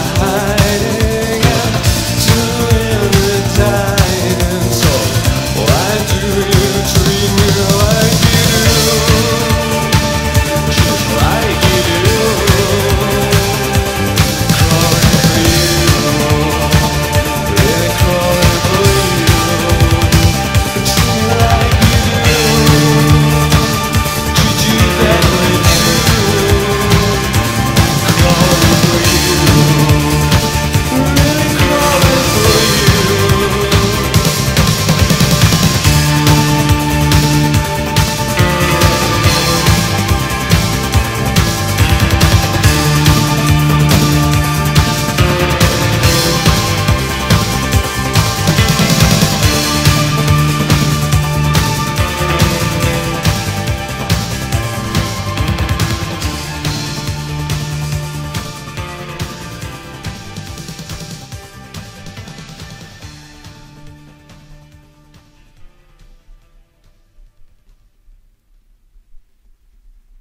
high.